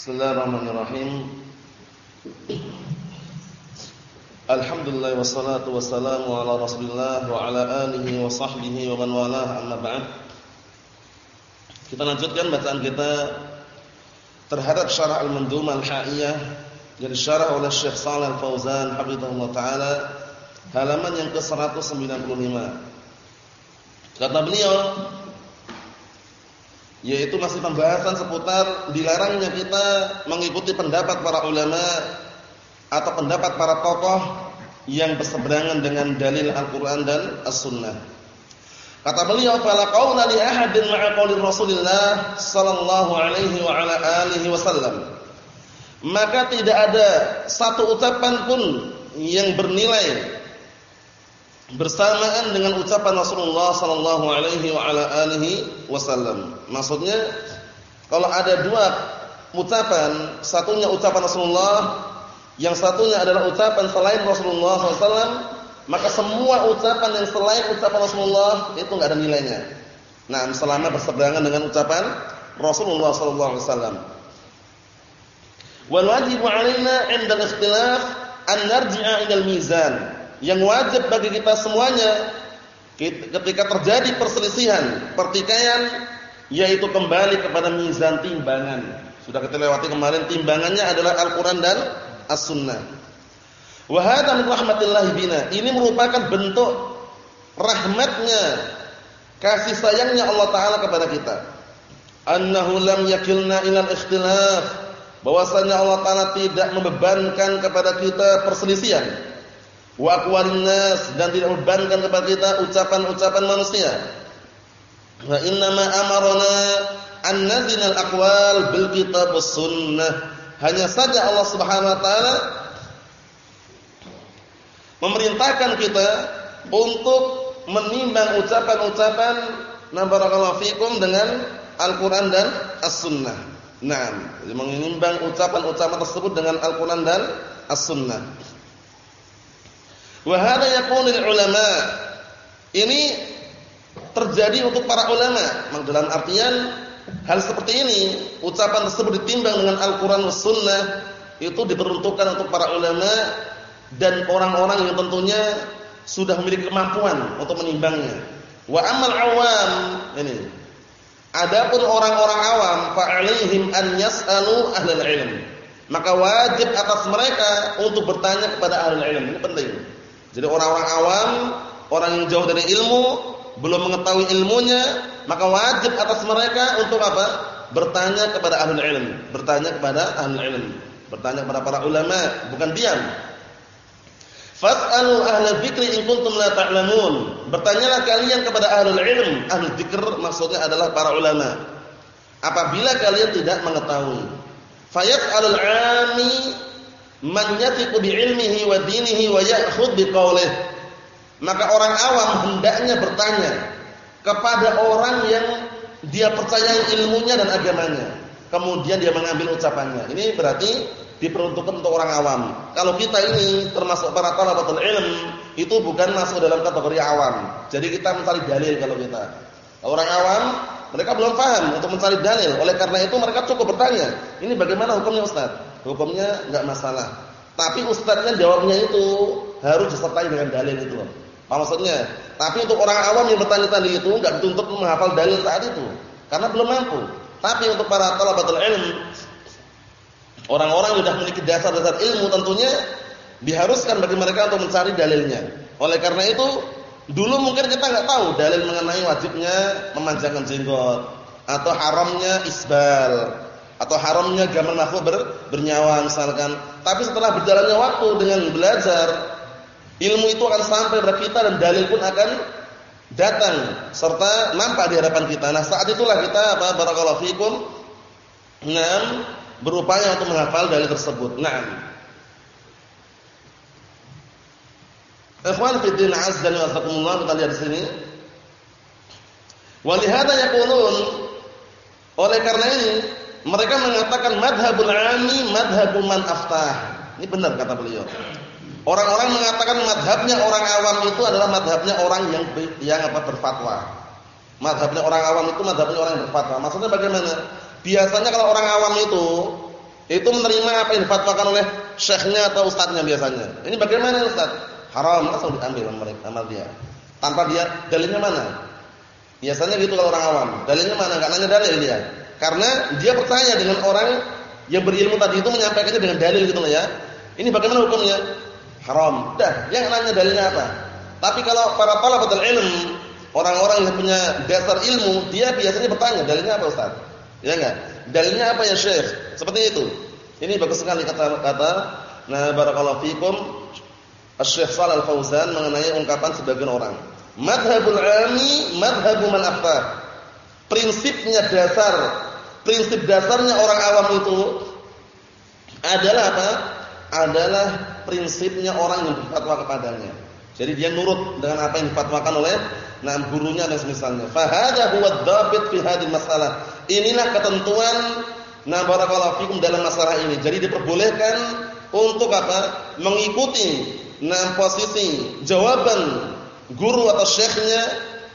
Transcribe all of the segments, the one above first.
Bismillahirrahmanirrahim. Alhamdulillah wassalatu wassalamu ala Rasulillah wa ala alihi wa sahbihi wa man walah amma ba'd. Kita lanjutkan bacaan kita terhadap syarah Al-Mandhumah Al-Ha'iyah yang disyarah oleh Syekh Shalal Al-Fauzan hafizahullah taala halaman yang ke-195. Kata beliau yaitu masih pembahasan seputar dilarangnya kita mengikuti pendapat para ulama atau pendapat para tokoh yang berseberangan dengan dalil Al-Qur'an dan As-Sunnah. Kata beliau, "Fala qaula li ahadin ma'a qauli Rasulillah sallallahu alaihi wa ala alihi wasallam." Maka tidak ada satu ucapan pun yang bernilai bersamaan dengan ucapan Rasulullah sallallahu alaihi wa ala alihi wasallam. Maksudnya kalau ada dua ucapan, satunya ucapan Rasulullah, yang satunya adalah ucapan selain Rasulullah SAW, maka semua ucapan yang selain ucapan Rasulullah itu enggak ada nilainya. Nah, selama berseberangan dengan ucapan Rasulullah wasallam. Wal wajibu 'alaina 'inda al-ikhtilaf an narji'a ila al-mizan yang wajib bagi kita semuanya ketika terjadi perselisihan, pertikaian yaitu kembali kepada mizan timbangan. Sudah kita lewati kemarin timbangannya adalah Al-Qur'an dan As-Sunnah. Wa hadha min rahmatillah bina. Ini merupakan bentuk rahmatnya kasih sayangnya Allah taala kepada kita. Annahu lam yakilna ilal ikhtilaf. Bahwasanya Allah taala tidak membebankan kepada kita perselisihan wa dan tidak membebankan kepada kita ucapan-ucapan manusia. Wa inna ma amarna an nazina al-aqwal bil kitab was sunnah. Hanya saja Allah Subhanahu wa taala memerintahkan kita untuk menimbang ucapan-ucapan na fikum dengan Al-Qur'an dan As-Sunnah. Naam, menimbang ucapan-ucapan tersebut dengan Al-Qur'an dan As-Sunnah. Wa hadha yaqulul ulama. Ini terjadi untuk para ulama. Dalam artian hal seperti ini, ucapan tersebut ditimbang dengan Al-Qur'an was sunnah itu diperuntukkan untuk para ulama dan orang-orang yang tentunya sudah memiliki kemampuan untuk menimbangnya. Wa amal awam ini. Adapun orang-orang awam fa'alaihim an yas'alu ahlul ilm. Maka wajib atas mereka untuk bertanya kepada ahlul ilm. Ini penting. Jadi orang-orang awam, orang yang jauh dari ilmu, belum mengetahui ilmunya, maka wajib atas mereka untuk apa? Bertanya kepada ahli ilmu, bertanya kepada ahli ilmu, bertanya kepada para ulama, bukan diam. Fas'alu ahla dzikri in kuntum la ta'lamun. Bertanyalah kalian kepada ahli ilmu, ahli dzikr maksudnya adalah para ulama. Apabila kalian tidak mengetahui. Fayas'alul 'ami man yathiqu bi ilmihi wa dinihi wa ya'khudh bi qawlihi maka orang awam hendaknya bertanya kepada orang yang dia percaya ilmunya dan agamanya. Kemudian dia mengambil ucapannya. Ini berarti diperuntukkan untuk orang awam. Kalau kita ini termasuk para talabatul ilm itu bukan masuk dalam kategori awam. Jadi kita mencari dalil kalau kita. Orang awam mereka belum paham untuk mencari dalil. Oleh karena itu mereka cukup bertanya ini bagaimana hukumnya Ustaz hukumnya enggak masalah. Tapi ustaznya jawabnya itu harus disertai dengan dalil itu. Apa maksudnya? Tapi untuk orang awam yang bertanya tadi itu enggak dituntut menghafal dalil saat itu karena belum mampu. Tapi untuk para talabatul ilm orang-orang yang sudah memiliki dasar-dasar ilmu tentunya diharuskan bagi mereka untuk mencari dalilnya. Oleh karena itu, dulu mungkin kita enggak tahu dalil mengenai wajibnya memanjangkan jenggot atau haramnya isbal atau haramnya gambar makhluk ber, bernyawa misalkan. Tapi setelah berjalannya waktu dengan belajar, ilmu itu akan sampai kepada kita dan dalil pun akan datang serta nampak di hadapan kita. Nah, saat itulah kita apa barakallahu fikum ngam berupaya untuk menghafal dalil tersebut. Naam. Ikhwan fi din azza wa jalla kita lihat di sini. Walihada yaqulun oleh karena ini mereka mengatakan madhabul ami madhabul man aftah. Ini benar kata beliau. Orang-orang mengatakan madhabnya orang awam itu adalah madhabnya orang yang yang apa berfatwa. Madhabnya orang awam itu madhabnya orang yang berfatwa. Maksudnya bagaimana? Biasanya kalau orang awam itu itu menerima apa yang difatwakan oleh syekhnya atau ustadznya biasanya. Ini bagaimana ustadz? Haram langsung diambil mereka sama dia. Tanpa dia dalilnya mana? Biasanya gitu kalau orang awam. Dalilnya mana? Enggak nanya dalil dia. Karena dia percaya dengan orang yang berilmu tadi itu menyampaikannya dengan dalil gitu loh ya. Ini bagaimana hukumnya? Haram. Dah, yang nanya dalilnya apa? Tapi kalau para talabatul ilm, orang-orang yang punya dasar ilmu, dia biasanya bertanya, dalilnya apa Ustaz? Ya enggak? Dalilnya apa ya Syekh? Seperti itu. Ini bagus sekali kata-kata nah barakallahu fikum Asy-Syaikh Shalal Fauzan mengenai ungkapan sebagian orang. Madhabul 'ami madhabu man. Prinsipnya dasar, prinsip dasarnya orang awam itu adalah apa? Adalah prinsipnya orang yang berfatwa kepadanya. Jadi dia nurut dengan apa yang difatwakan oleh nah gurunya dan semisalnya. Fa hadza huwa dzabit fi hadhihi masalah. Inilah ketentuan nah barakallahu fikum dalam masalah ini. Jadi diperbolehkan untuk apa? Mengikuti nah posisi jawaban guru atau syekhnya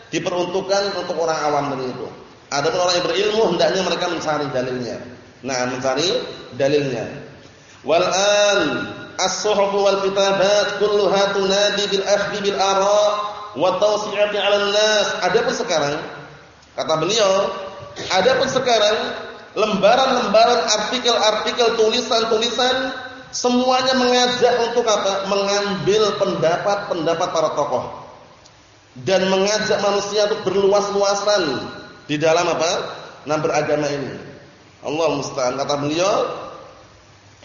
diperuntukkan untuk orang awam itu. Adapun orang yang berilmu hendaknya mereka mencari dalilnya. Nah, mencari dalilnya. Wal an as-suhuf wal kitabat kulluha tunadi bil akhdhi bil ara' wa tawsi'ati 'ala an-nas. Adapun sekarang kata beliau, adapun sekarang lembaran-lembaran artikel-artikel tulisan-tulisan semuanya mengajak untuk apa? Mengambil pendapat-pendapat para tokoh dan mengajak manusia untuk berluas-luasan di dalam apa? Nah beragama ini. Allah musta'an kata beliau,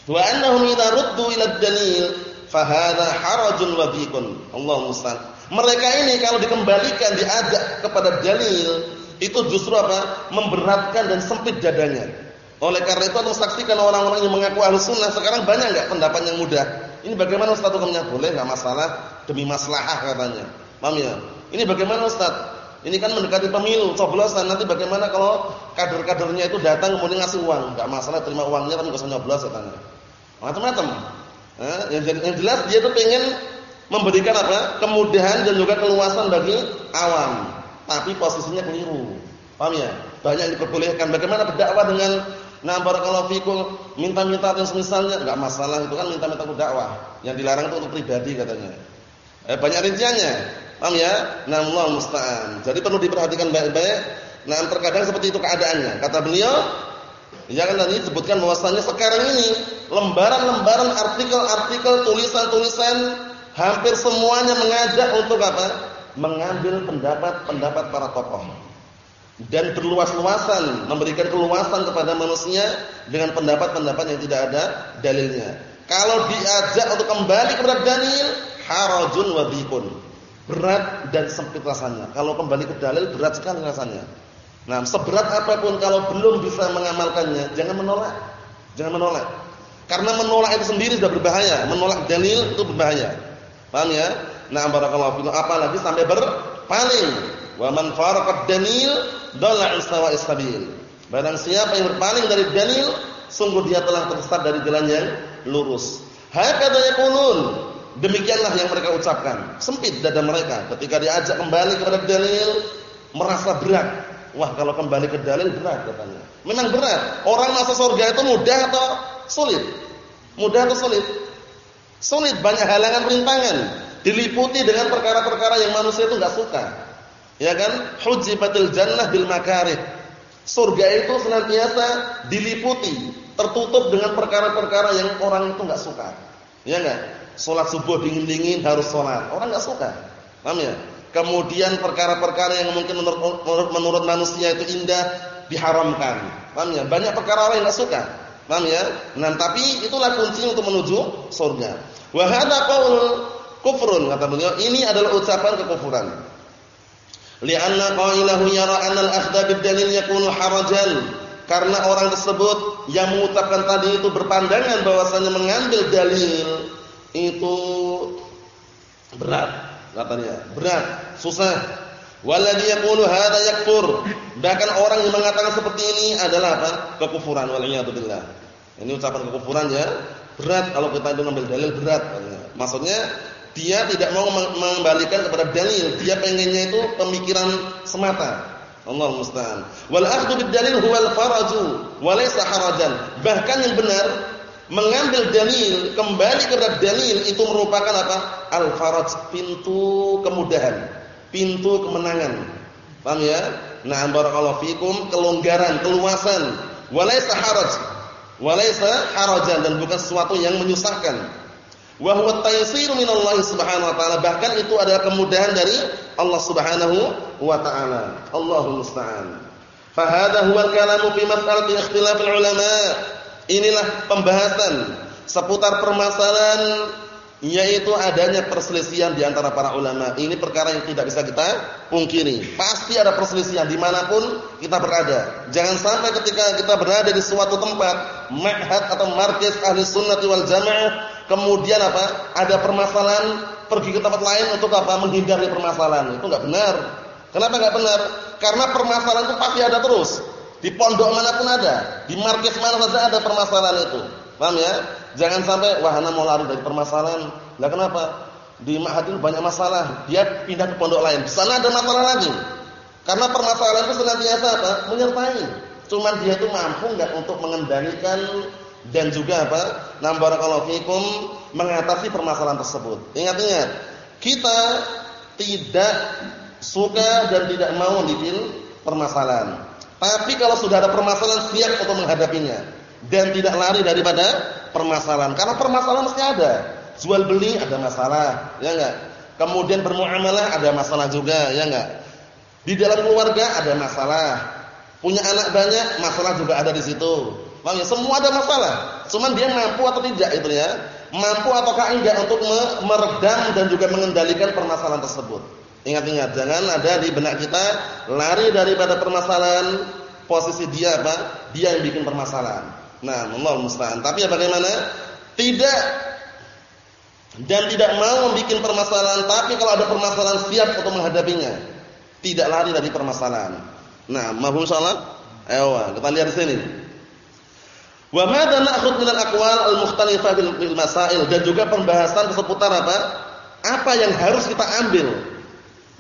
"Wa annahum idza ruddu ila dalil fa hadha harajun wa dhiqun." Allah musta'an. Mereka ini kalau dikembalikan diajak kepada dalil, itu justru apa? memberatkan dan sempit dadanya. Oleh karena itu anda saksikan orang-orang yang mengaku ahlu sunnah sekarang banyak enggak pendapat yang mudah. Ini bagaimana Ustaz hukumnya? Boleh enggak masalah demi maslahah katanya. Paham ya? Ini bagaimana Ustaz? Ini kan mendekati pemilu, coblosan. Nanti bagaimana kalau kader-kadernya itu datang kemudian ngasih uang? Enggak masalah terima uangnya tapi enggak usah nyoblos katanya. Macam-macam. Nah, yang, jelas dia itu pengen memberikan apa? kemudahan dan juga keluasan bagi awam. Tapi posisinya keliru. Paham ya? Banyak yang diperbolehkan. Bagaimana berdakwah dengan Nah barakallahu fikum minta-minta yang semisalnya enggak masalah itu kan minta-minta dakwah. Yang dilarang itu untuk pribadi katanya. Eh banyak rinciannya. Paham ya? Nah musta'an. Jadi perlu diperhatikan baik-baik. Nah terkadang seperti itu keadaannya. Kata beliau, ya kan tadi disebutkan bahwasanya sekarang ini lembaran-lembaran artikel-artikel tulisan-tulisan hampir semuanya mengajak untuk apa? Mengambil pendapat-pendapat para tokoh dan berluas-luasan, memberikan keluasan kepada manusia dengan pendapat-pendapat yang tidak ada dalilnya. Kalau diajak untuk kembali kepada dalil, harajun wa Berat dan sempit rasanya. Kalau kembali ke dalil berat sekali rasanya. Nah, seberat apa pun kalau belum bisa mengamalkannya, jangan menolak. Jangan menolak. Karena menolak itu sendiri sudah berbahaya. Menolak dalil itu berbahaya. Paham ya? Nah, barakallahu fikum apalagi sampai berpaling. Wa man faraqad dalil dalla istawa istabil. Barang siapa yang berpaling dari dalil, sungguh dia telah tersesat dari jalan yang lurus. Hakadha yaqulun. Demikianlah yang mereka ucapkan. Sempit dada mereka ketika diajak kembali kepada dalil, merasa berat. Wah, kalau kembali ke dalil berat katanya. Memang berat. Orang masuk surga itu mudah atau sulit? Mudah atau sulit? Sulit, banyak halangan rintangan. Diliputi dengan perkara-perkara yang manusia itu enggak suka. Ya kan? Hujibatil jannah bil makarih. Surga itu senantiasa diliputi, tertutup dengan perkara-perkara yang orang itu enggak suka. Ya enggak? Salat subuh dingin-dingin harus salat. Orang enggak suka. Paham ya? Kemudian perkara-perkara yang mungkin menurut, menurut, menurut manusia itu indah diharamkan. Paham ya? Banyak perkara orang yang enggak suka. Paham ya? Nah, tapi itulah kunci untuk menuju surga. Wa hadza qaul kufrun kata beliau, ini adalah ucapan kekufuran. Lianna qailahu yara anna al-akhdha bid-dalil yakunu harajan. Karena orang tersebut yang mengucapkan tadi itu berpandangan bahwasanya mengambil dalil itu berat katanya, berat, susah. Walladhi yaqulu hadza yakfur. Bahkan orang yang mengatakan seperti ini adalah apa? kekufuran wal billah. Ini ucapan kekufuran ya. Berat kalau kita itu ngambil dalil berat Maksudnya dia tidak mau mengembalikan kepada dalil, dia pengennya itu pemikiran semata. Allah musta'an. Wal akhdhu bid dalil huwa al faraju wa laysa harajan. Bahkan yang benar mengambil dalil, kembali kepada dalil itu merupakan apa? Al faraj, pintu kemudahan, pintu kemenangan. Paham ya? Nah, barakallahu fikum, kelonggaran, keluasan. Wa laysa haraj. Wa laysa harajan dan bukan sesuatu yang menyusahkan wa huwa taysir Subhanahu wa taala bahkan itu adalah kemudahan dari Allah Subhanahu wa taala Allahu musta'an fa hadha huwa al-kalamu fi mas'alati al-ulama inilah pembahasan seputar permasalahan yaitu adanya perselisihan di antara para ulama. Ini perkara yang tidak bisa kita pungkiri. Pasti ada perselisihan di mana pun kita berada. Jangan sampai ketika kita berada di suatu tempat, ma'had atau markis ahli sunnati wal jamaah, kemudian apa? Ada permasalahan, pergi ke tempat lain untuk apa? Menghindari permasalahan. Itu enggak benar. Kenapa enggak benar? Karena permasalahan itu pasti ada terus. Di pondok mana pun ada, di markis mana saja ada permasalahan itu. Paham ya? Jangan sampai wahana mau lari dari permasalahan. Lah kenapa? Di Ma'had banyak masalah, dia pindah ke pondok lain. Di sana ada masalah lagi. Karena permasalahan itu senantiasa apa? Menyertai. Cuman dia itu mampu enggak untuk mengendalikan dan juga apa? Nam barakallahu fikum mengatasi permasalahan tersebut. Ingat-ingat, kita tidak suka dan tidak mau bikin permasalahan. Tapi kalau sudah ada permasalahan siap untuk menghadapinya dan tidak lari daripada permasalahan. Karena permasalahan mesti ada. Jual beli ada masalah, ya enggak? Kemudian bermuamalah ada masalah juga, ya enggak? Di dalam keluarga ada masalah. Punya anak banyak, masalah juga ada di situ. Paham ya? Semua ada masalah. Cuman dia mampu atau tidak itu ya. Mampu ataukah enggak untuk meredam dan juga mengendalikan permasalahan tersebut. Ingat-ingat, jangan ada di benak kita lari daripada permasalahan posisi dia apa? Dia yang bikin permasalahan. Nah, Allah musta'an. Tapi ya bagaimana? Tidak dan tidak mau membuat permasalahan, tapi kalau ada permasalahan siap untuk menghadapinya. Tidak lari dari permasalahan. Nah, mahum salat? Ayo, kita lihat di sini. Wa madza na'khudh min al-aqwal al-mukhtalifah bil masail dan juga pembahasan seputar apa? Apa yang harus kita ambil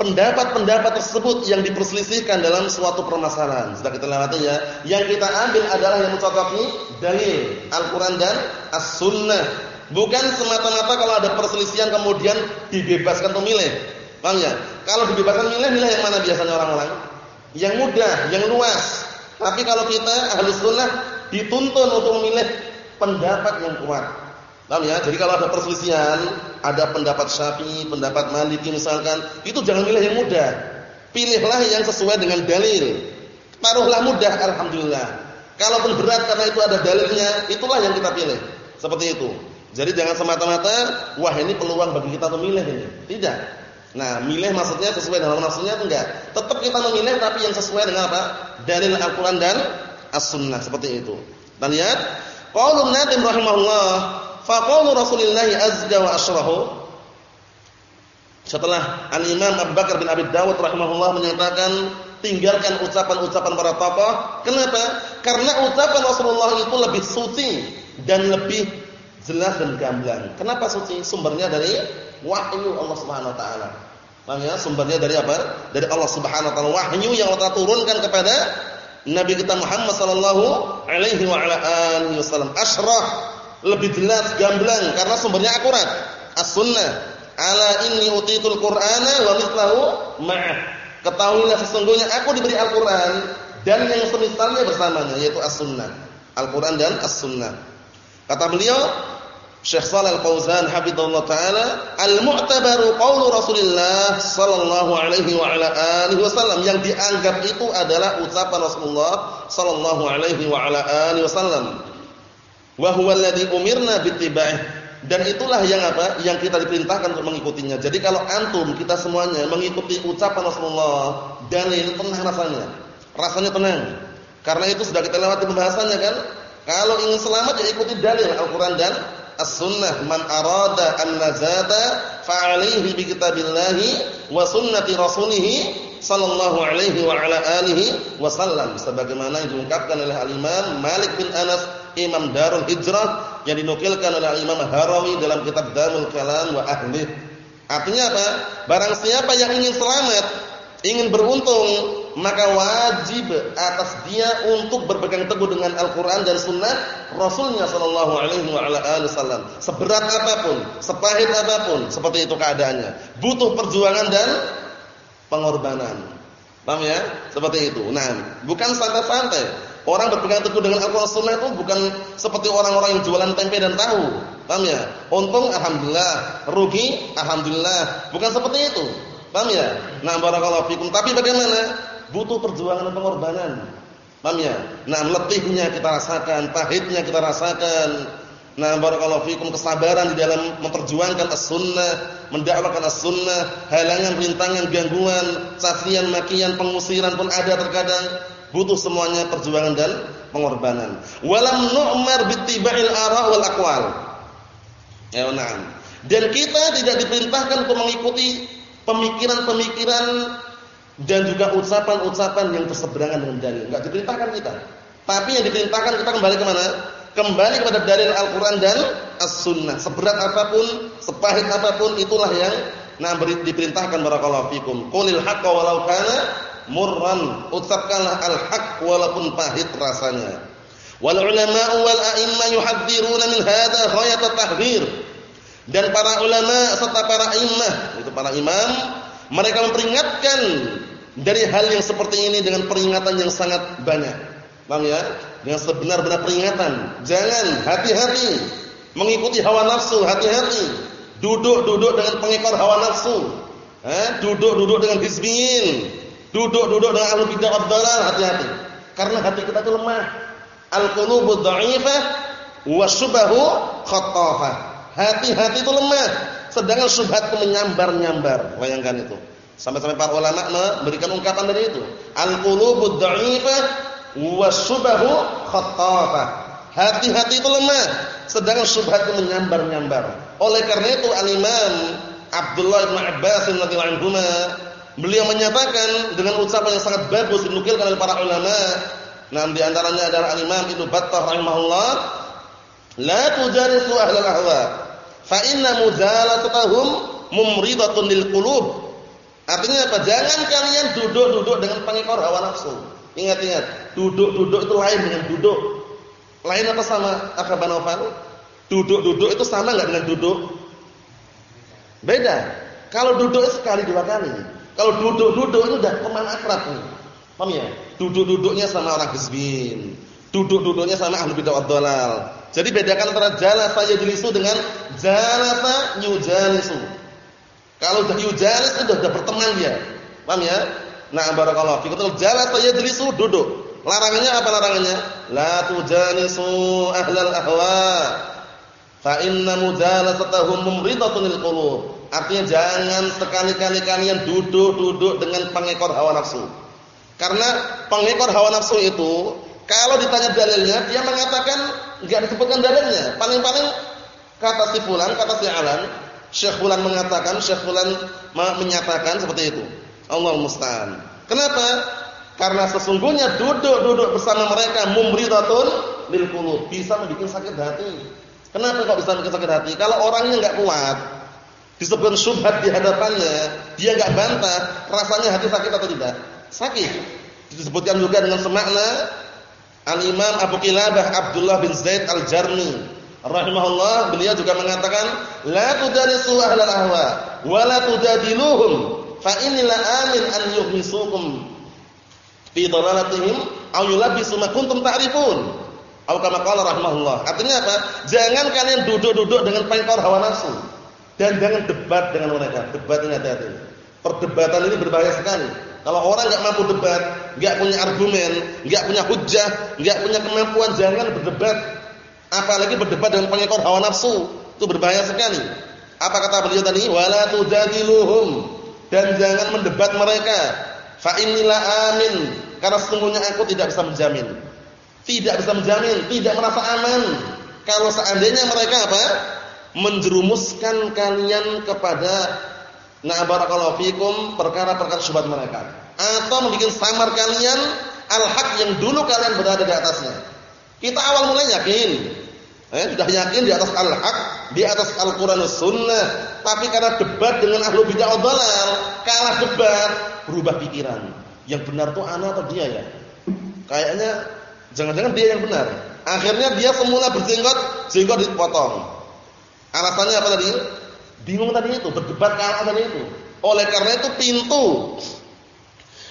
pendapat-pendapat tersebut yang diperselisihkan dalam suatu permasalahan. Sudah kita lewati ya. Yang kita ambil adalah yang mencocoki dalil Al-Qur'an dan As-Sunnah. Bukan semata-mata kalau ada perselisihan kemudian dibebaskan untuk milih. Paham ya? Kalau dibebaskan milih, milih yang mana biasanya orang-orang? Yang mudah, yang luas. Tapi kalau kita ahli sunnah dituntun untuk memilih pendapat yang kuat. Paham ya? Jadi kalau ada perselisihan, ada pendapat Syafi'i, pendapat Maliki misalkan, itu jangan pilih yang mudah. Pilihlah yang sesuai dengan dalil. Taruhlah mudah alhamdulillah. Kalaupun berat karena itu ada dalilnya, itulah yang kita pilih. Seperti itu. Jadi jangan semata-mata wah ini peluang bagi kita untuk milih ini. Tidak. Nah, milih maksudnya sesuai dengan nafsunya atau enggak? Tetap kita memilih tapi yang sesuai dengan apa? Dalil Al-Qur'an dan As-Sunnah seperti itu. Kita lihat qaulun Nadim rahimahullah Faqaulu Rasulillah azza wa asrahu setelah Al-Imam Abu Bakar bin Abi Dawud rahimahullah menyatakan tinggalkan ucapan-ucapan para tokoh. Kenapa? Karena ucapan Rasulullah itu lebih suci dan lebih jelas dan gamblang. Kenapa suci? Sumbernya dari wahyu Allah Subhanahu wa taala. Paham ya? Sumbernya dari apa? Dari Allah Subhanahu wa taala. Wahyu yang Allah turunkan kepada Nabi kita Muhammad sallallahu alaihi wa ala alihi wasallam. Asyrah lebih jelas gamblang karena sumbernya akurat. As-sunnah. Ala inni utitul Qur'ana wa mithlahu ma'ah. Ketahuilah sesungguhnya aku diberi Al-Qur'an dan yang semisalnya bersamanya yaitu As-sunnah. Al-Qur'an dan As-sunnah. Kata beliau Syekh Shalal Al-Fauzan hafizallahu taala, al-mu'tabaru qaulu Rasulillah sallallahu alaihi wa ala alihi wasallam yang dianggap itu adalah ucapan Rasulullah sallallahu alaihi wa ala alihi wasallam wa huwa alladhi umirna bittiba'ih dan itulah yang apa? Yang kita diperintahkan untuk mengikutinya. Jadi kalau antum kita semuanya mengikuti ucapan Rasulullah, dalil tenang rasanya. Rasanya tenang. Karena itu sudah kita lewati pembahasannya kan? Kalau ingin selamat ya ikuti dalil Al-Qur'an dan As-Sunnah. Man arada an-najata fa'alaihi bi kitabillahi wa sunnati rasulih sallallahu alaihi wa ala alihi wasallam sebagaimana yang diungkapkan oleh Al-Imam Malik bin Anas Imam Darul Hijrah yang dinukilkan oleh Imam Harawi dalam kitab Darul Kalam wa Ahli. Artinya apa? Barang siapa yang ingin selamat, ingin beruntung, maka wajib atas dia untuk berpegang teguh dengan Al-Qur'an dan sunnah Rasulnya sallallahu alaihi wasallam. Seberat apa pun, sepahit apa pun, seperti itu keadaannya. Butuh perjuangan dan pengorbanan. Paham ya? Seperti itu. Nah, bukan santai-santai. Orang berpegang teguh dengan Al-Qur'an Sunnah itu bukan seperti orang-orang yang jualan tempe dan tahu. Paham ya? Untung alhamdulillah, rugi alhamdulillah. Bukan seperti itu. Paham ya? Nah, barakallahu fikum. Tapi bagaimana? Butuh perjuangan dan pengorbanan. Paham ya? Nah, letihnya kita rasakan, pahitnya kita rasakan. Nah, barakallahu fikum kesabaran di dalam memperjuangkan as-sunnah, mendakwakan as-sunnah, halangan, rintangan, gangguan, cacian, makian, pengusiran pun ada terkadang. Butuh semuanya perjuangan dan pengorbanan. Walam nu'mar bittiba'il ara' wal aqwal. Ya. Dan kita tidak diperintahkan untuk mengikuti pemikiran-pemikiran dan juga ucapan-ucapan yang berseberangan dengan dalil. Enggak diperintahkan kita. Tapi yang diperintahkan kita kembali ke mana? Kembali kepada dalil Al-Qur'an dan As-Sunnah. Seberat apa pun, sepahit apa pun itulah yang nah diperintahkan barakallahu fikum. Qulil haqqo walau kana murran. Ucapkanlah al-haq walaupun pahit rasanya. Wal ulama wal a'imma yuhadziruna min hadha ghayat tahdzir. Dan para ulama serta para imam, itu para imam, mereka memperingatkan dari hal yang seperti ini dengan peringatan yang sangat banyak. Paham ya? Dengan sebenar-benar peringatan. Jangan hati-hati mengikuti hawa nafsu, hati-hati. Duduk-duduk dengan pengekor hawa nafsu. Duduk-duduk dengan hizbiyin. Duduk-duduk dengan ahlu bidah ad hati-hati. Karena hati kita itu lemah. Al-qulubu dha'ifah wa syubahu khattafah. Hati-hati itu lemah, sedangkan syubhat itu menyambar-nyambar. Bayangkan itu. Sampai-sampai para ulama memberikan ungkapan dari itu. Al-qulubud dha'ifah wasubahu khattafah. Hati-hati itu lemah, sedangkan syubhat itu menyambar-nyambar. Oleh karena itu Al-Imam Abdullah bin Abbas radhiyallahu anhu beliau menyatakan dengan ucapan yang sangat bagus dinukilkan oleh para ulama. Nah, di antaranya adalah Al-Imam Ibnu Battah rahimahullah, "La tujalisu ahlal ahwa, fa inna mujalatatuhum mumridatun lil qulub." Artinya apa? Jangan kalian duduk-duduk dengan pengekor hawa nafsu. Ingat-ingat, duduk-duduk itu lain dengan duduk. Lain apa sama akaban Duduk-duduk itu sama enggak dengan duduk? Beda. Kalau duduk sekali dua kali. Kalau duduk-duduk itu udah teman akrab nih. Paham ya? Duduk-duduknya sama orang hizbin. Duduk-duduknya sama ahli bidah wad Jadi bedakan antara jalasa yajlisu dengan jalasa yujalisu. Kalau sudah yujalis itu sudah berteman dia. Paham ya? Nah, barakallahu fikum. Jalasa yajlisu duduk. Larangannya apa larangannya? La tujalisu ahlal ahwa. Fa inna mujalasatahum mumridatun lil qulub. Artinya jangan sekali-kali kalian duduk-duduk dengan pengekor hawa nafsu. Karena pengekor hawa nafsu itu kalau ditanya dalilnya dia mengatakan enggak disebutkan dalilnya. Paling-paling kata si fulan, kata si alan, Syekh Fulan mengatakan, Syekh Fulan menyatakan seperti itu. Allah musta'an. Kenapa? Karena sesungguhnya duduk-duduk bersama mereka mumridatun lil qulub, bisa membuat sakit hati. Kenapa kok bisa membuat sakit hati? Kalau orangnya enggak kuat, disebut syubhat di hadapannya, dia enggak bantah, rasanya hati sakit atau tidak? Sakit. Disebutkan juga dengan semakna Al-Imam Abu Qilabah Abdullah bin Zaid Al-Jarmi. Rahimahullah beliau juga mengatakan la tudarisu ahlal ahwa wa la tujadiluhum fa inilah amin an yuhmisukum fi dalalatihim aw yulabbisu ma kuntum ta'rifun. Atau kama qala rahimahullah. Artinya apa? Jangan kalian duduk-duduk dengan pengkor hawa nafsu dan jangan debat dengan mereka debat ini hati-hati perdebatan ini berbahaya sekali kalau orang enggak mampu debat enggak punya argumen enggak punya hujjah enggak punya kemampuan jangan berdebat Apalagi berdebat dengan pengekor hawa nafsu, itu berbahaya sekali. Apa kata beliau tadi? Wala tujadiluhum dan jangan mendebat mereka. Fa inilah amin, karena sesungguhnya aku tidak bisa menjamin. Tidak bisa menjamin, tidak merasa aman kalau seandainya mereka apa? Menjerumuskan kalian kepada na barakallahu fikum perkara-perkara syubhat mereka atau membuat samar kalian al-haq yang dulu kalian berada di atasnya. Kita awal mulai yakin Eh, sudah yakin di atas al-haq, di atas Al-Qur'an sunnah, tapi karena debat dengan ahlu bid'ah dalal, kalah debat, berubah pikiran. yang benar tuh ana atau dia ya? Kayaknya jangan-jangan dia yang benar. Akhirnya dia semula berjenggot, jenggot dipotong. Alasannya apa tadi? Bingung tadi itu, berdebat kalah tadi itu. Oleh karena itu pintu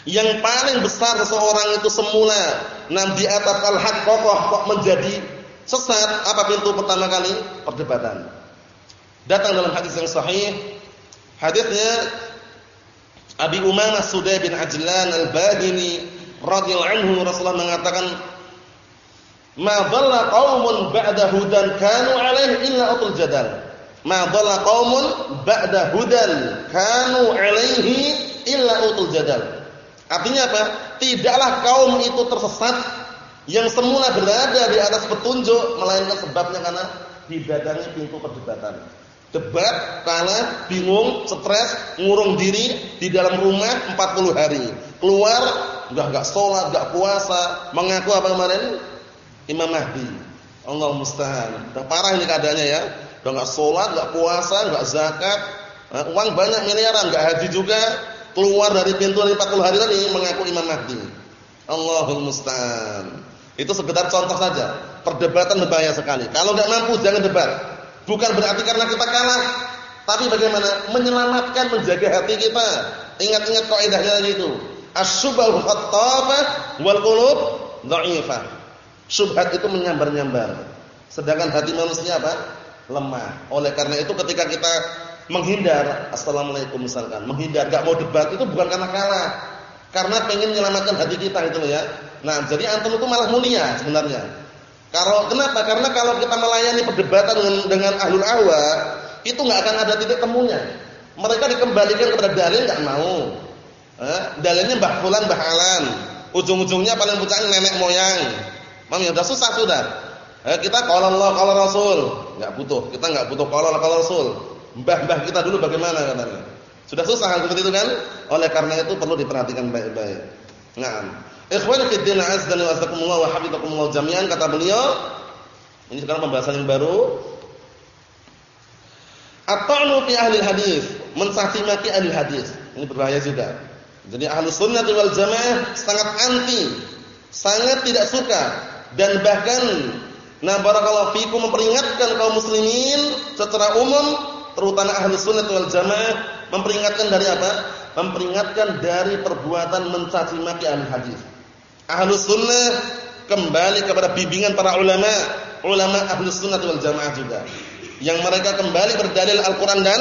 yang paling besar seseorang itu semula nam di atas al-haq kokoh kok menjadi sesat, apa pintu pertama kali? Perdebatan. Datang dalam hadis yang sahih, hadisnya Abi Umamah Sudai bin Ajlan Al-Bahili radhiyallahu anhu Rasulullah mengatakan Ma dhalla qaumun ba'da hudan kanu alaihi illa utul jadal. Ma dhalla qaumun ba'da hudan kanu alaihi illa utul jadal. Artinya apa? Tidaklah kaum itu tersesat yang semula berada di atas petunjuk melainkan sebabnya karena didatangi pintu perdebatan. Debat, kalah, bingung, stres, ngurung diri di dalam rumah 40 hari. Keluar, enggak enggak salat, enggak puasa, mengaku apa kemarin? Imam Mahdi. Allah musta'an. Udah parah ini keadaannya ya. Udah enggak salat, enggak puasa, enggak zakat, nah, uang banyak miliaran, enggak haji juga, keluar dari pintu dari 40 hari tadi mengaku Imam Mahdi. Allahul musta'an. Itu sekedar contoh saja. Perdebatan berbahaya sekali. Kalau enggak mampu jangan debat. Bukan berarti karena kita kalah, tapi bagaimana menyelamatkan menjaga hati kita. Ingat-ingat kaidahnya itu. Asyubhal khattafah wal qulub dha'ifah. Subhat itu menyambar-nyambar. Sedangkan hati manusia apa? Lemah. Oleh karena itu ketika kita menghindar, assalamualaikum misalkan, menghindar, gak mau debat itu bukan karena kalah, karena pengen menyelamatkan hati kita itu ya. Nah, jadi antum itu malah mulia sebenarnya. Kalau kenapa? Karena kalau kita melayani perdebatan dengan, dengan ahlul ahwa, itu nggak akan ada titik temunya. Mereka dikembalikan kepada dalil nggak mau. Eh, dalilnya mbah fulan, mbah alan. Ujung-ujungnya paling puncaknya nenek moyang. Mam ya udah susah sudah. Eh, kita kalau Allah kalau Rasul nggak butuh. Kita nggak butuh kalau Allah kalau Rasul. Mbah-mbah kita dulu bagaimana katanya. Sudah susah seperti itu kan? Oleh karena itu perlu diperhatikan baik-baik. Nah, ikhwan fi din azza wa jazakumullah wa hafizakumullah jami'an kata beliau. Ini sekarang pembahasan yang baru. At-ta'nu fi ahli hadis, mencaci maki ahli hadis. Ini berbahaya juga. Jadi ahli sunnah wal jamaah sangat anti, sangat tidak suka dan bahkan nah barakallahu fikum memperingatkan kaum muslimin secara umum terutama ahli sunnah wal jamaah memperingatkan dari apa? Memperingatkan dari perbuatan mencaci maki ahli hadis. Ahli sunnah kembali kepada bimbingan para ulama, ulama ahli sunnah wal jamaah juga. Yang mereka kembali berdalil Al-Qur'an dan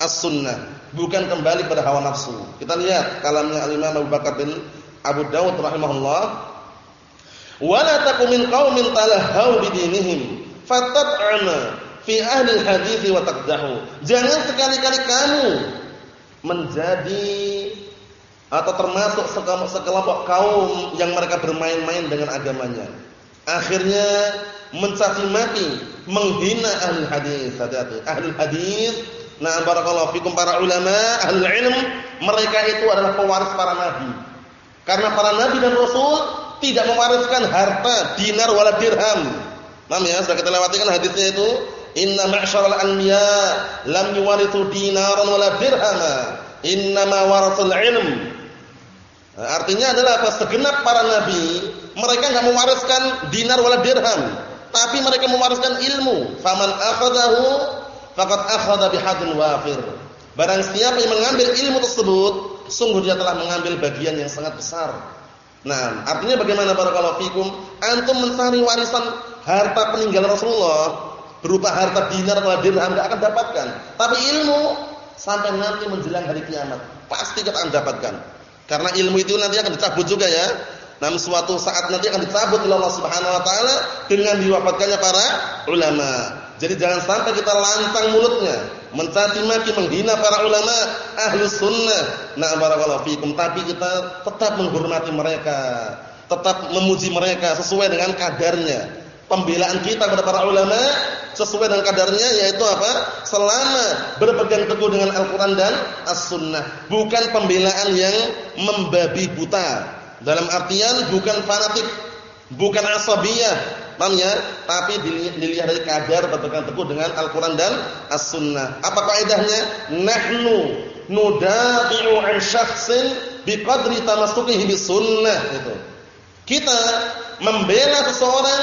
As-Sunnah, bukan kembali pada hawa nafsu. Kita lihat kalamnya Al-Imam Abu Bakar bin Abu Dawud rahimahullah wala takum min qaumin talahau bidinihim fatat'ana fi ahli hadis wa taqdahu. Jangan sekali-kali kamu menjadi atau termasuk sekelompok kaum yang mereka bermain-main dengan agamanya. Akhirnya mencaci maki, menghina ahli hadis. Hati-hati. Ahli hadis, nah barakallahu fikum para ulama, ahli ilm, mereka itu adalah pewaris para nabi. Karena para nabi dan rasul tidak mewariskan harta dinar wala dirham. Paham ya? Sudah kita lewati kan hadisnya itu, "Inna ma'syaral anbiya lam yuwarithu dinaran wala dirhama, innama warathul ilm." Artinya adalah apa? Segenap para nabi, mereka enggak mewariskan dinar wala dirham, tapi mereka mewariskan ilmu. Faman akhadahu faqad akhadha bihadin wafir. Barang siapa yang mengambil ilmu tersebut, sungguh dia telah mengambil bagian yang sangat besar Nah, artinya bagaimana barakallahu fikum? Antum mencari warisan harta peninggalan Rasulullah berupa harta dinar atau dirham enggak akan dapatkan. Tapi ilmu sampai nanti menjelang hari kiamat pasti akan dapatkan. Karena ilmu itu nanti akan dicabut juga ya. Namun suatu saat nanti akan dicabut oleh Allah Subhanahu wa taala dengan diwafatkannya para ulama. Jadi jangan sampai kita lantang mulutnya mencaci maki menghina para ulama ahlu sunnah. Nah barakallahu fikum. Tapi kita tetap menghormati mereka, tetap memuji mereka sesuai dengan kadarnya. Pembelaan kita kepada para ulama sesuai dengan kadarnya yaitu apa? Selama berpegang teguh dengan Al-Qur'an dan As-Sunnah, bukan pembelaan yang membabi buta. Dalam artian bukan fanatik, bukan asabiyah, Paham ya? Tapi dilihat dari kadar berpegang teguh dengan Al-Qur'an dan As-Sunnah. Apa kaidahnya? Nahnu nudafi'u 'an syakhsin biqadri tamassukihi sunnah itu. Kita membela seseorang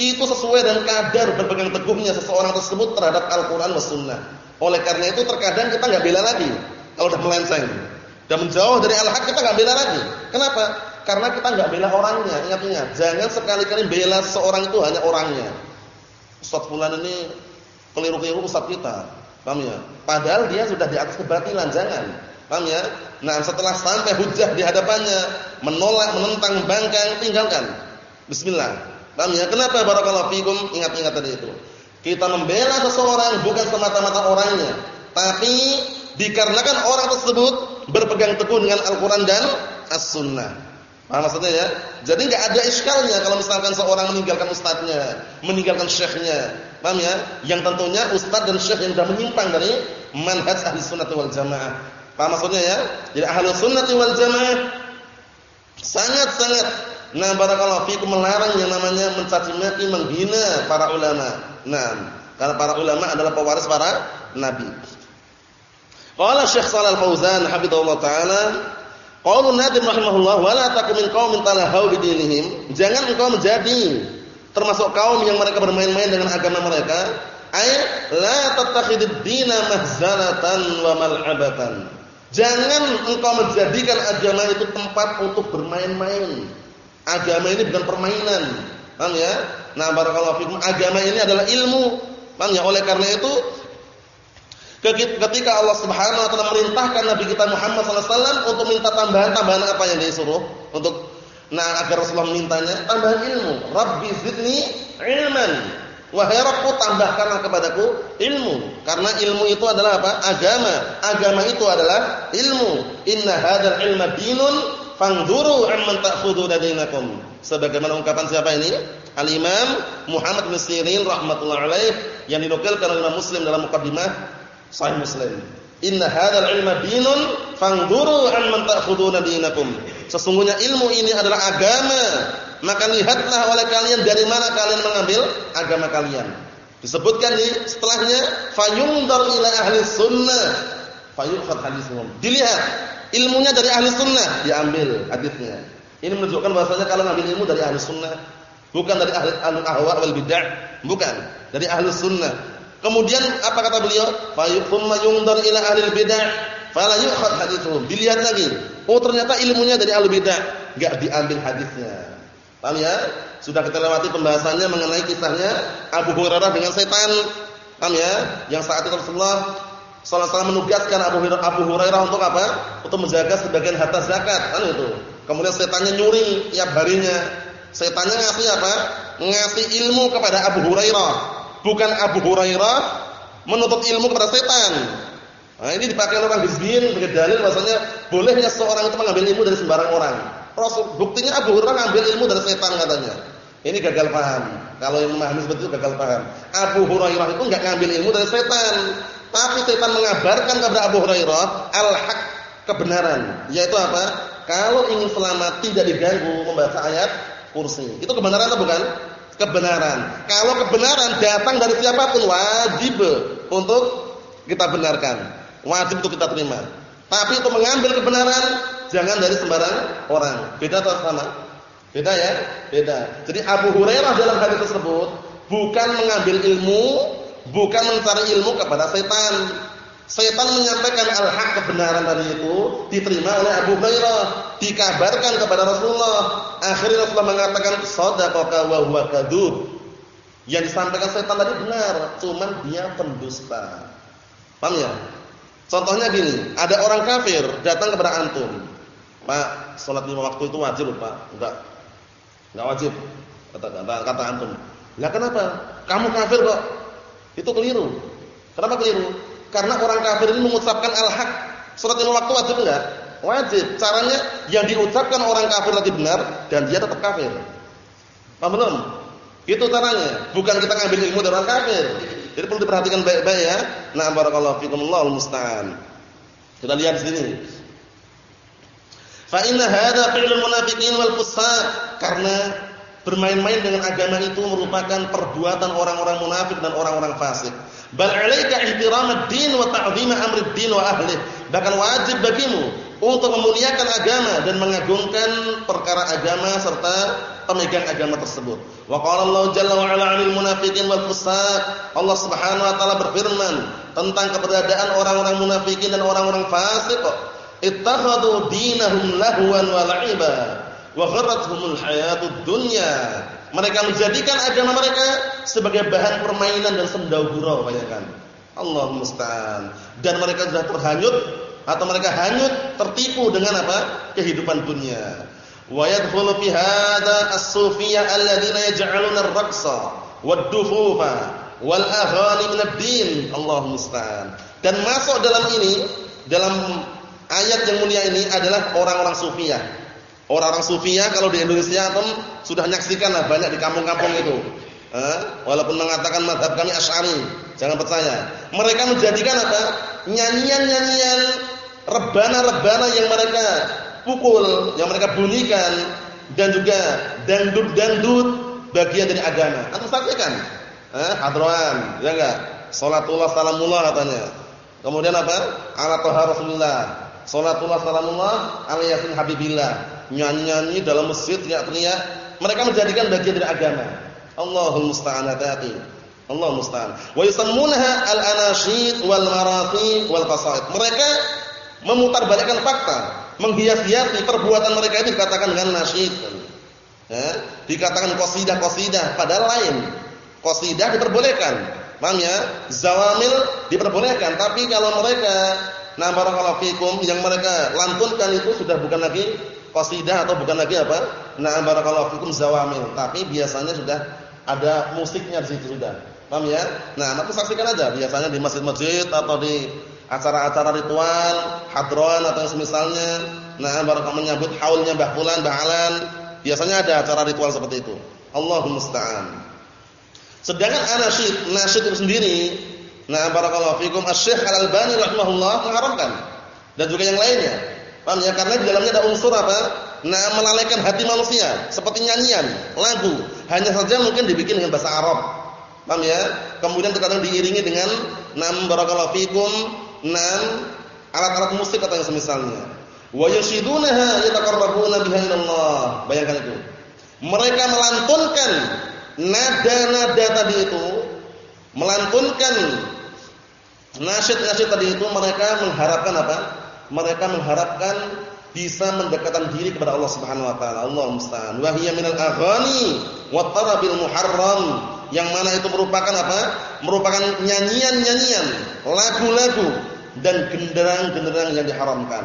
itu sesuai dengan kadar berpegang teguhnya seseorang tersebut terhadap Al-Qur'an was sunnah. Oleh karena itu terkadang kita enggak bela lagi kalau sudah melenceng. Dan menjauh dari al-haq kita enggak bela lagi. Kenapa? Karena kita enggak bela orangnya. Ingat-ingat, jangan sekali-kali bela seorang itu hanya orangnya. Ustaz fulan ini keliru-keliru ustaz kita. Paham ya? Padahal dia sudah di atas kebatilan, jangan. Paham ya? Nah, setelah sampai hujah di hadapannya, menolak, menentang, bangkang, tinggalkan. Bismillah. Paham ya? Kenapa barakallahu fikum? Ingat-ingat tadi itu. Kita membela seseorang bukan semata-mata orangnya, tapi dikarenakan orang tersebut berpegang teguh dengan Al-Qur'an dan As-Sunnah. Paham maksudnya ya? Jadi enggak ada iskalnya kalau misalkan seorang meninggalkan ustadznya, meninggalkan syekhnya. Paham ya? Yang tentunya ustadz dan syekh yang sudah menyimpang dari manhaj ahli sunnah wal jamaah. Paham maksudnya ya? Jadi ahli sunnah wal jamaah sangat-sangat nah barakallahu fikum melarang yang namanya mencaci maki, menghina para ulama. Nah, karena para ulama adalah pewaris para nabi. Qala Syekh Shalal Fauzan hafizahullah taala, qaulun nadim rahimahullah wa la takum min qaumin talahau bidinihim. Jangan engkau menjadi termasuk kaum yang mereka bermain-main dengan agama mereka ay la tattakhidid dina mahzalatan wa mal'abatan. Jangan engkau menjadikan agama itu tempat untuk bermain-main. Agama ini bukan permainan paham ya? Nah barakallahu fikum agama ini adalah ilmu paham ya? Oleh karena itu ketika Allah Subhanahu wa taala merintahkan Nabi kita Muhammad sallallahu alaihi wasallam untuk minta tambahan-tambahan apa yang disuruh untuk Nah, agar Rasulullah mintanya tambah ilmu. Rabbi zidni ilman. Wahai Rabbku tambahkanlah kepadaku ilmu. Karena ilmu itu adalah apa? Agama. Agama itu adalah ilmu. Inna hadzal ilma dinun fanzuru amman ta'khuduna dinakum. Sebagaimana ungkapan siapa ini? Al-Imam Muhammad bin Sirin rahimatullah alaih yang dinukilkan oleh Muslim dalam mukaddimah Sahih Muslim. Inna hadzal ilma dinun fanzuru amman ta'khuduna dinakum. Sesungguhnya ilmu ini adalah agama. Maka lihatlah oleh kalian dari mana kalian mengambil agama kalian. Disebutkan di setelahnya fayundar ila ahli sunnah fayukhad hadisuhum. Dilihat ilmunya dari ahli sunnah diambil hadisnya. Ini menunjukkan bahwasanya kalau ngambil ilmu dari ahli sunnah bukan dari ahli ahwa wal bid'ah, bukan dari ahli sunnah. Kemudian apa kata beliau? Fayuqumma yundar ila ahli bidah fala yu'khad hadithuhum. Dilihat lagi. Oh ternyata ilmunya dari ahli bidah, enggak diambil hadisnya. Paham ya? Sudah kita lewati pembahasannya mengenai kisahnya Abu Hurairah dengan setan. Paham ya? Yang saat itu Rasulullah sallallahu alaihi menugaskan Abu Hurairah, Abu Hurairah untuk apa? Untuk menjaga sebagian harta zakat, kan itu. Kemudian setannya nyuri tiap harinya. Setannya ngasih apa? Ngasih ilmu kepada Abu Hurairah bukan Abu Hurairah menuntut ilmu kepada setan. Nah, ini dipakai orang hizbiyin sebagai dalil bahwasanya bolehnya seorang itu mengambil ilmu dari sembarang orang. Rasul buktinya Abu Hurairah ngambil ilmu dari setan katanya. Ini gagal paham. Kalau yang memahami seperti itu gagal paham. Abu Hurairah itu enggak ngambil ilmu dari setan, tapi setan mengabarkan kepada Abu Hurairah al-haq kebenaran, yaitu apa? Kalau ingin selamat tidak diganggu membaca ayat kursi. Itu kebenaran atau bukan? Kebenaran. Kalau kebenaran datang dari siapa pun wajib untuk kita benarkan. Wajib untuk kita terima. Tapi untuk mengambil kebenaran jangan dari sembarang orang. Beda atau sama? Beda ya? Beda. Jadi Abu Hurairah dalam hadis tersebut bukan mengambil ilmu, bukan mencari ilmu kepada setan. Setan menyampaikan al-haq kebenaran tadi itu diterima oleh Abu Hurairah, dikabarkan kepada Rasulullah. Akhirnya Rasulullah mengatakan sadaqaka wa huwa kadzub. Yang disampaikan setan tadi benar, cuman dia pendusta. Paham ya? Contohnya gini, ada orang kafir datang kepada antum. Pak, salat lima waktu itu wajib, Pak. Enggak. Enggak wajib. Kata kata, kata antum. Lah kenapa? Kamu kafir kok. Itu keliru. Kenapa keliru? Karena orang kafir ini mengucapkan al-haq. Salat lima waktu wajib enggak? Wajib. Caranya yang diucapkan orang kafir lagi benar dan dia tetap kafir. Paham belum? Itu caranya. Bukan kita ngambil ilmu dari orang kafir. Jadi perlu diperhatikan baik-baik ya. Nah, barakallahu fikum Allahul musta'an. Kita lihat sini. Fa inna hadza fi'lul munafiqin wal fusaq karena bermain-main dengan agama itu merupakan perbuatan orang-orang munafik dan orang-orang fasik. Bal 'alaika ihtiram ad-din wa ta'zim amri ad-din wa ahli. Bahkan wajib bagimu untuk memuliakan agama dan mengagungkan perkara agama serta pemegang agama tersebut. Wa qala Allah jalla wa ala 'anil munafiqin wal fusaq. Allah Subhanahu wa taala berfirman tentang keberadaan orang-orang munafikin dan orang-orang fasik. Ittakhadhu dinahum lahwan wa la'iba wa gharratuhumul hayatud dunya. Mereka menjadikan agama mereka sebagai bahan permainan dan sendau gurau bayangkan. Allah musta'an. Dan mereka sudah terhanyut atau mereka hanyut tertipu dengan apa? kehidupan dunia. Wa yadkhulu fi hadha as-sufiyya alladziina yaj'aluna ar-raqsa wad-dufufa wal aghani min ad-din. Allah musta'an. Dan masuk dalam ini dalam ayat yang mulia ini adalah orang-orang sufiyah. Orang-orang sufiyah kalau di Indonesia kan sudah nyaksikan lah banyak di kampung-kampung itu. Eh, walaupun mengatakan madhab kami Asy'ari, jangan percaya. Mereka menjadikan apa? Nyanyian-nyanyian rebana-rebana yang mereka pukul, yang mereka bunyikan dan juga dangdut-dangdut bagian dari agama. Antum saksikan? Eh, hadroan, ya enggak? Salatullah salamullah katanya. Kemudian apa? Ala Rasulullah. Salatullah salamullah ala yasin habibillah. Nyanyi-nyanyi dalam masjid teriak-teriak. Mereka menjadikan bagian dari agama. Allahul musta'an hati Allah musta'an. Wa yusammunaha al-anasyid wal marathi wal qasaid. Mereka memutarbalikkan fakta, menghias-hiasi perbuatan mereka itu dikatakan dengan nasyid. Ya, dikatakan qasidah-qasidah padahal lain. Qasidah diperbolehkan. Paham ya? Zawamil diperbolehkan, tapi kalau mereka nah barakallahu fikum yang mereka lantunkan itu sudah bukan lagi qasidah atau bukan lagi apa? Nah barakallahu fikum zawamil, tapi biasanya sudah ada musiknya di situ sudah. Paham ya? Nah, nanti saksikan aja biasanya di masjid-masjid atau di acara-acara ritual, hadron atau semisalnya. Nah, barakallahu menyambut haulnya Mbah Fulan, Mbah Alan, biasanya ada acara ritual seperti itu. Allahumma musta'an. Sedangkan anasyid, nasyid itu sendiri, nah barakallahu fikum Asy-Syaikh Al-Albani rahimahullah mengharamkan dan juga yang lainnya. Paham ya? Karena di dalamnya ada unsur apa? Nah, melalaikan hati manusia, seperti nyanyian, lagu. Hanya saja mungkin dibikin dengan bahasa Arab. Paham ya? Kemudian terkadang diiringi dengan nam barakallahu fikum, nam alat-alat musik atau yang semisalnya. Wa yashidunaha yataqarrabuna biha Allah. Bayangkan itu. Mereka melantunkan nada-nada tadi itu melantunkan nasyid-nasyid tadi itu mereka mengharapkan apa? Mereka mengharapkan bisa mendekatkan diri kepada Allah Subhanahu wa taala. Allah musta'an. Wa hiya minal aghani wa tarabil muharram. Yang mana itu merupakan apa? Merupakan nyanyian-nyanyian, lagu-lagu dan genderang-genderang yang diharamkan.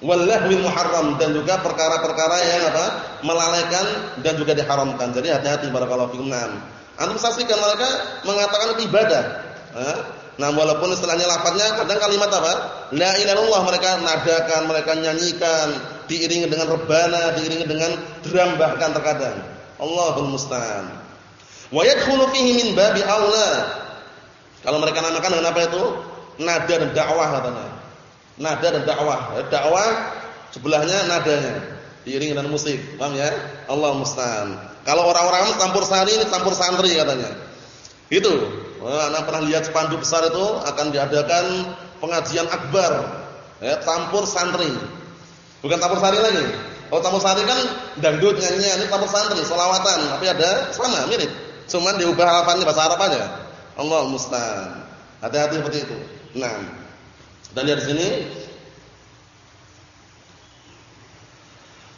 Wallahwil muharram dan juga perkara-perkara yang apa? melalaikan dan juga diharamkan. Jadi hati-hati barakallahu fikum. Antum saksikan mereka mengatakan ibadah. Nah, walaupun istilahnya lafadznya kadang kalimat apa? La ilaha illallah mereka nadakan, mereka nyanyikan, diiringi dengan rebana, diiringi dengan drum bahkan terkadang. Allahul musta'an. Wa yadkhulu fihi min babi aula. Kalau mereka namakan dengan apa itu? Nada dan dakwah katanya. Nada dan dakwah. Dakwah sebelahnya nadanya diiringi dengan musik. Paham ya? Allah musta'an. Kalau orang-orang campur sari ini campur santri katanya. Itu. Wah, anak pernah lihat spanduk besar itu akan diadakan pengajian akbar. Ya, campur santri. Bukan campur sari lagi. Kalau campur sari kan dangdut nyanyian, ini campur santri, selawatan, tapi ada sama mirip. Cuman diubah halafannya bahasa Arab aja. Allah musta'an. Hati-hati seperti itu. Nah, dan lihat sini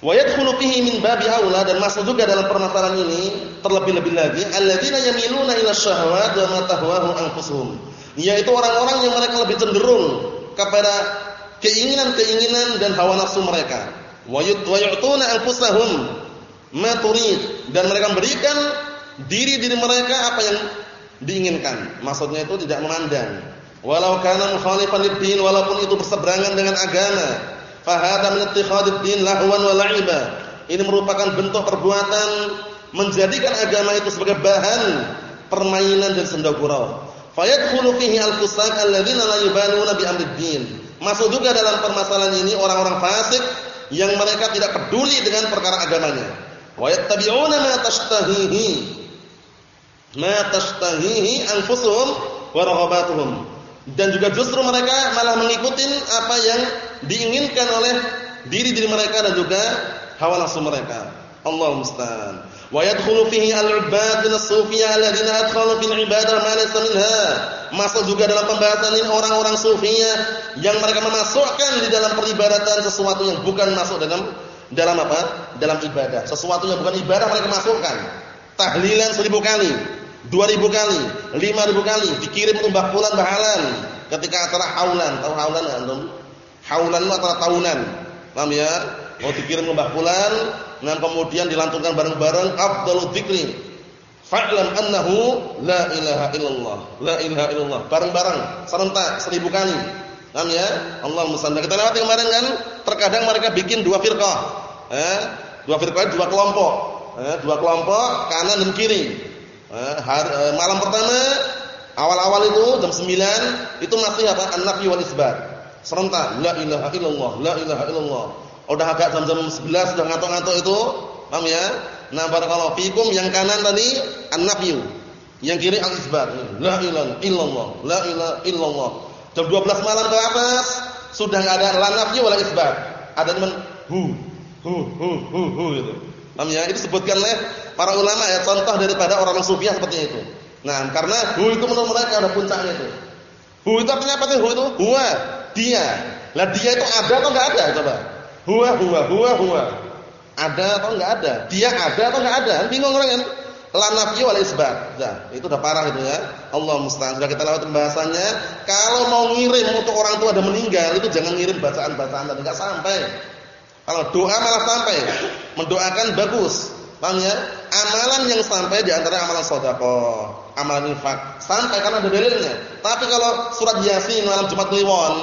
Wa yadkhulu min babi aula dan masuk juga dalam permasalahan ini terlebih-lebih lagi alladzina yamiluna ila syahwat wa ma tahwahu. Yaitu orang-orang yang mereka lebih cenderung kepada keinginan-keinginan dan hawa nafsu mereka. Wa yu'tuna anfusahum ma turid dan mereka memberikan diri-diri mereka apa yang diinginkan. Maksudnya itu tidak memandang. Walau kana mukhalifan lid-din walaupun itu berseberangan dengan agama Fahada min ittikhadid din lahwan wa la'iba. Ini merupakan bentuk perbuatan menjadikan agama itu sebagai bahan permainan dan senda gurau. Fayadkhulu fihi al-fusaq alladziina la yubaluna bi amrid din. Masuk juga dalam permasalahan ini orang-orang fasik yang mereka tidak peduli dengan perkara agamanya. Wa yattabi'una ma tashtahihi ma tashtahihi anfusuhum wa. Dan juga justru mereka malah mengikuti apa yang diinginkan oleh diri-diri mereka dan juga hawa nafsu mereka. Allah musta'an. Wa yadkhulu fihi al-'ibad min as-sufiyyah alladziina adkhalu fil 'ibadah ma laysa minha. Masuk juga dalam pembahasan ini orang-orang sufiyah yang mereka memasukkan di dalam peribadatan sesuatu yang bukan masuk dalam dalam apa? Dalam ibadah. Sesuatu yang bukan ibadah mereka masukkan. Tahlilan seribu kali, dua ribu kali, lima ribu kali, dikirim umbah bulan bahalan ketika acara haulan. Tahu haulan enggak antum? Haulan acara tahunan. Paham ya? Oh dikirim umbah bulan, dan kemudian dilantunkan bareng-bareng afdalul dzikri. Fa'lam annahu la ilaha illallah. La ilaha illallah. Bareng-bareng serentak seribu kali. Paham ya? Allah musalla. Kita lewati kemarin kan, terkadang mereka bikin dua firqah. Eh, dua firqah dua kelompok eh, dua kelompok kanan dan kiri. Eh, hari, eh, malam pertama awal-awal itu jam 9 itu masih apa? An-nafy wal isbat. Serentak la ilaha illallah, la ilaha illallah. Udah agak jam-jam 11 sudah ngantuk-ngantuk itu, paham ya? Nah, barakallahu fikum yang kanan tadi an-nafy. Yang kiri al-isbat. La ilaha illallah, la ilaha illallah. Jam 12 malam ke atas sudah enggak ada la nafy wal isbat. Ada teman hu hu hu hu hu gitu. Paham ya? Itu disebutkan oleh para ulama ya contoh daripada orang-orang sufiah seperti itu. Nah, karena hu itu menurut mereka ada puncaknya itu. Hu itu artinya apa sih hu itu? Huwa, dia. Lah dia itu ada atau enggak ada coba? Huwa huwa huwa huwa. Ada atau enggak ada? Dia ada atau enggak ada? Bingung orang kan? La nafyi wal isbat. Nah, itu udah parah itu ya. Allah musta'an. Sudah kita lewat pembahasannya. Kalau mau ngirim untuk orang tua ada meninggal, itu jangan ngirim bacaan-bacaan tadi enggak sampai. Kalau doa malah sampai. Mendoakan bagus. Paham ya? Amalan yang sampai di antara amalan sedekah, amalan infak, sampai karena ada dalilnya. Tapi kalau surat Yasin malam Jumat Kliwon,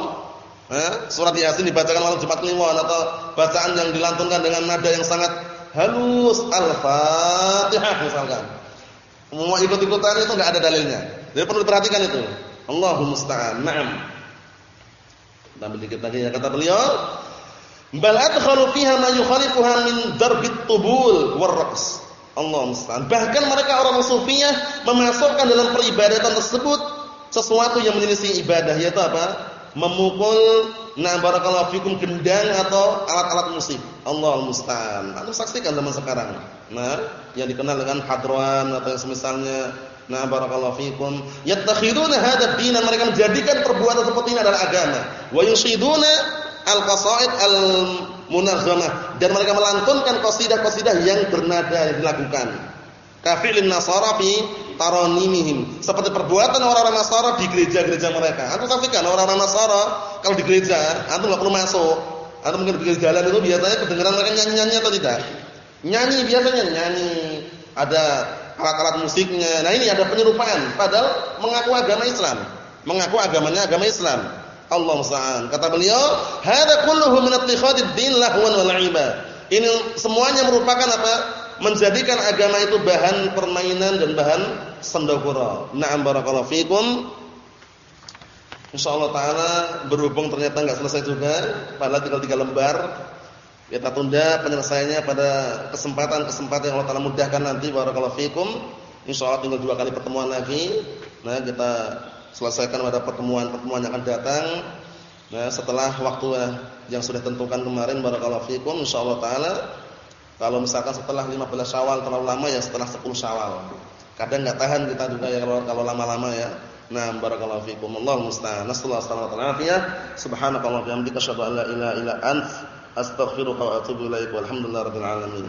surat Yasin dibacakan malam Jumat Kliwon atau bacaan yang dilantunkan dengan nada yang sangat halus, Al-Fatihah misalkan. Mau ikut-ikutan itu enggak ada dalilnya. Jadi perlu diperhatikan itu. Allahumma musta'an. Naam. Tambah dikit lagi ya kata beliau, Bal adkhalu fiha ma yukhalifuha min darbit tubul warqas. Allah musta'an. Bahkan mereka orang sufiyah memasukkan dalam peribadatan tersebut sesuatu yang menyelisih ibadah yaitu apa? Memukul na barakallahu fikum gendang atau alat-alat musik. Allah musta'an. Anda saksikan zaman sekarang. Nah, yang dikenal dengan hadran atau yang semisalnya Nah barakallahu fikum yattakhiduna hadzal din mereka menjadikan perbuatan seperti ini adalah agama. Wa yushiduna al-qasaid al-munazzamah dan mereka melantunkan qasidah-qasidah yang bernada yang dilakukan. Kafilin nasara fi taranimihim. Seperti perbuatan orang-orang Nasara di gereja-gereja mereka. Antum saksikan orang-orang Nasara kalau di gereja, antum enggak perlu masuk. Antum mungkin di jalan itu biasanya kedengaran mereka nyanyi-nyanyi atau tidak? Nyanyi biasanya nyanyi. Ada alat-alat musiknya. Nah, ini ada penyerupaan padahal mengaku agama Islam. Mengaku agamanya agama Islam. Allah musta'an. Kata beliau, "Hadza kulluhu min ittikhadid din lahwan wa la'iba." Ini semuanya merupakan apa? Menjadikan agama itu bahan permainan dan bahan sendagura. Na'am barakallahu fikum. Insyaallah taala berhubung ternyata enggak selesai juga, padahal tinggal tiga lembar. Kita tunda penyelesaiannya pada kesempatan-kesempatan yang Allah taala mudahkan nanti barakallahu fikum. Insyaallah tinggal dua kali pertemuan lagi. Nah, kita selesaikan pada pertemuan-pertemuan yang akan datang. Nah, setelah waktu yang sudah tentukan kemarin barakallahu fikum insyaallah taala kalau misalkan setelah 15 Syawal terlalu lama ya setelah 10 Syawal. Kadang enggak tahan kita juga ya kalau lama-lama ya. Nah, barakallahu fikum. Allahu musta'an. Nasallahu alaihi wasallam. Subhanakallahumma wa bihamdika asyhadu la ilaha illa anta astaghfiruka wa atubu ilaik. Walhamdulillahirabbil alamin.